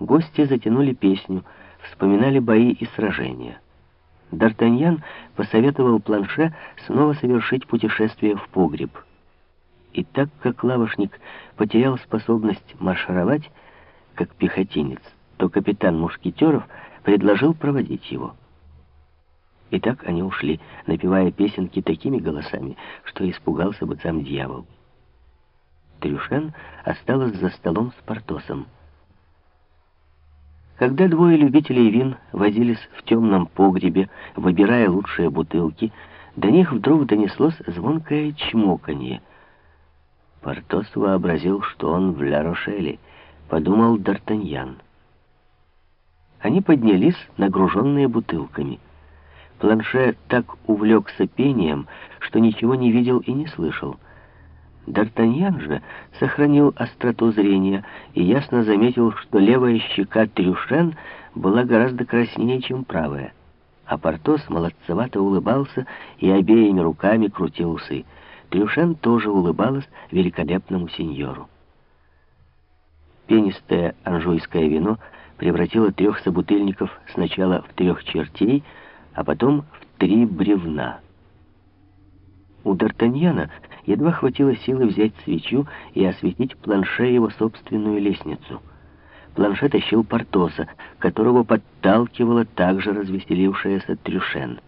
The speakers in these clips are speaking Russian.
Гости затянули песню, вспоминали бои и сражения. Д'Артаньян посоветовал Планше снова совершить путешествие в погреб. И так как лавошник потерял способность маршировать, как пехотинец, то капитан Мушкетеров предложил проводить его. И так они ушли, напевая песенки такими голосами, что испугался бы сам дьявол. Трюшен осталась за столом с Портосом. Когда двое любителей вин возились в темном погребе, выбирая лучшие бутылки, до них вдруг донеслось звонкое чмоканье. Портос вообразил, что он в Ля-Рошеле, подумал Д'Артаньян. Они поднялись, нагруженные бутылками. Планше так увлекся пением, что ничего не видел и не слышал. Д'Артаньян же сохранил остроту зрения и ясно заметил, что левая щека Трюшен была гораздо краснее, чем правая. А Портос молодцевато улыбался и обеими руками крутил усы. Трюшен тоже улыбалась великолепному сеньору. Пенистое анжуйское вино превратило трех собутыльников сначала в трех чертей, а потом в три бревна. У Д'Артаньяна едва хватило силы взять свечу и осветить планше его собственную лестницу. Планше тащил Портоса, которого подталкивала также развеселившаяся Трюшен.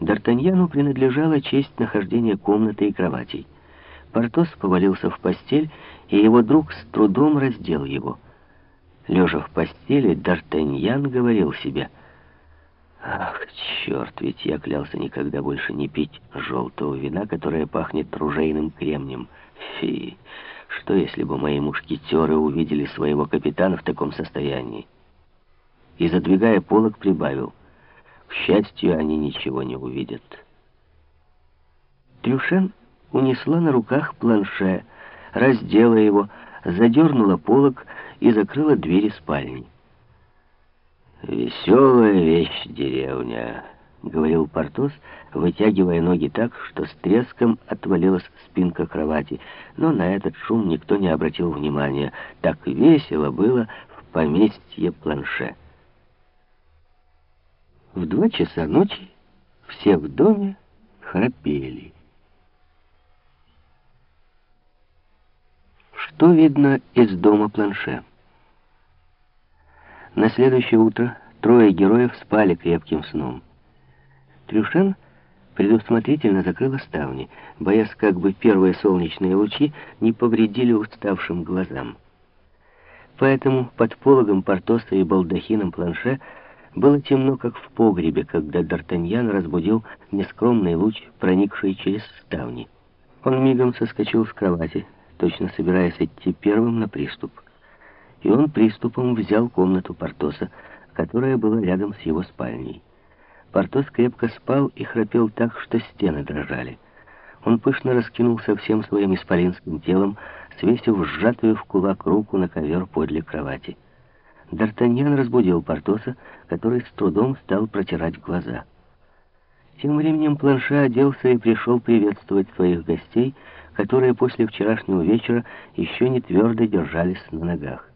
Д'Артаньяну принадлежала честь нахождения комнаты и кроватей. Портос повалился в постель, и его друг с трудом раздел его. Лежа в постели, Д'Артаньян говорил себе — Ах, черт, ведь я клялся никогда больше не пить желтого вина, которое пахнет ружейным кремнем. Фи, что если бы мои мушкетеры увидели своего капитана в таком состоянии? И, задвигая полок, прибавил. К счастью, они ничего не увидят. Трюшен унесла на руках планше, раздела его, задернула полок и закрыла двери спальни. «Веселая вещь деревня», — говорил Портос, вытягивая ноги так, что с треском отвалилась спинка кровати. Но на этот шум никто не обратил внимания. Так весело было в поместье планше. В два часа ночи все в доме храпели. Что видно из дома планше? На следующее утро трое героев спали крепким сном. Трюшен предусмотрительно закрыла ставни, боясь, как бы первые солнечные лучи не повредили уставшим глазам. Поэтому под пологом Портоса и балдахином планше было темно, как в погребе, когда Д'Артаньян разбудил нескромный луч, проникший через ставни. Он мигом соскочил с кровати, точно собираясь идти первым на приступ и он приступом взял комнату Портоса, которая была рядом с его спальней. Портос крепко спал и храпел так, что стены дрожали. Он пышно раскинулся всем своим исполинским телом, свесив сжатую в кулак руку на ковер подле кровати. Д'Артаньян разбудил Портоса, который с трудом стал протирать глаза. Тем временем Планше оделся и пришел приветствовать своих гостей, которые после вчерашнего вечера еще не твердо держались на ногах.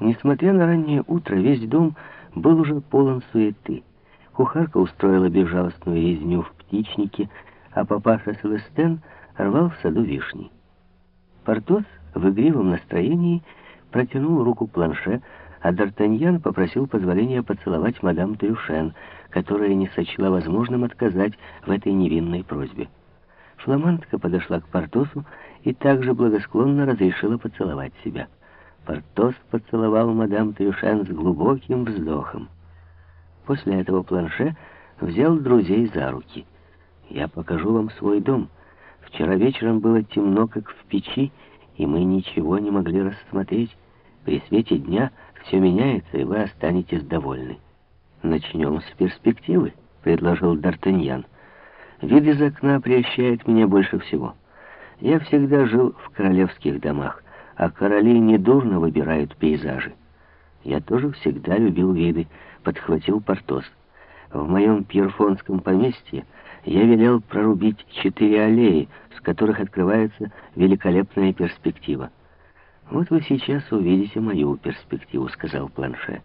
Несмотря на раннее утро, весь дом был уже полон суеты. Кухарка устроила безжалостную резню в птичнике, а папаша Селестен рвал в саду вишни. Портос в игривом настроении протянул руку планше, а Д'Артаньян попросил позволения поцеловать мадам Трюшен, которая не сочла возможным отказать в этой невинной просьбе. Фламандка подошла к Портосу и также благосклонно разрешила поцеловать себя. Портос поцеловал мадам Трюшен с глубоким вздохом. После этого планше взял друзей за руки. «Я покажу вам свой дом. Вчера вечером было темно, как в печи, и мы ничего не могли рассмотреть. При свете дня все меняется, и вы останетесь довольны». «Начнем с перспективы», — предложил Д'Артаньян. «Вид из окна прельщает меня больше всего. Я всегда жил в королевских домах, а короли недурно выбирают пейзажи. Я тоже всегда любил виды, подхватил Портос. В моем пьерфонском поместье я велел прорубить четыре аллеи, с которых открывается великолепная перспектива. «Вот вы сейчас увидите мою перспективу», — сказал Планше.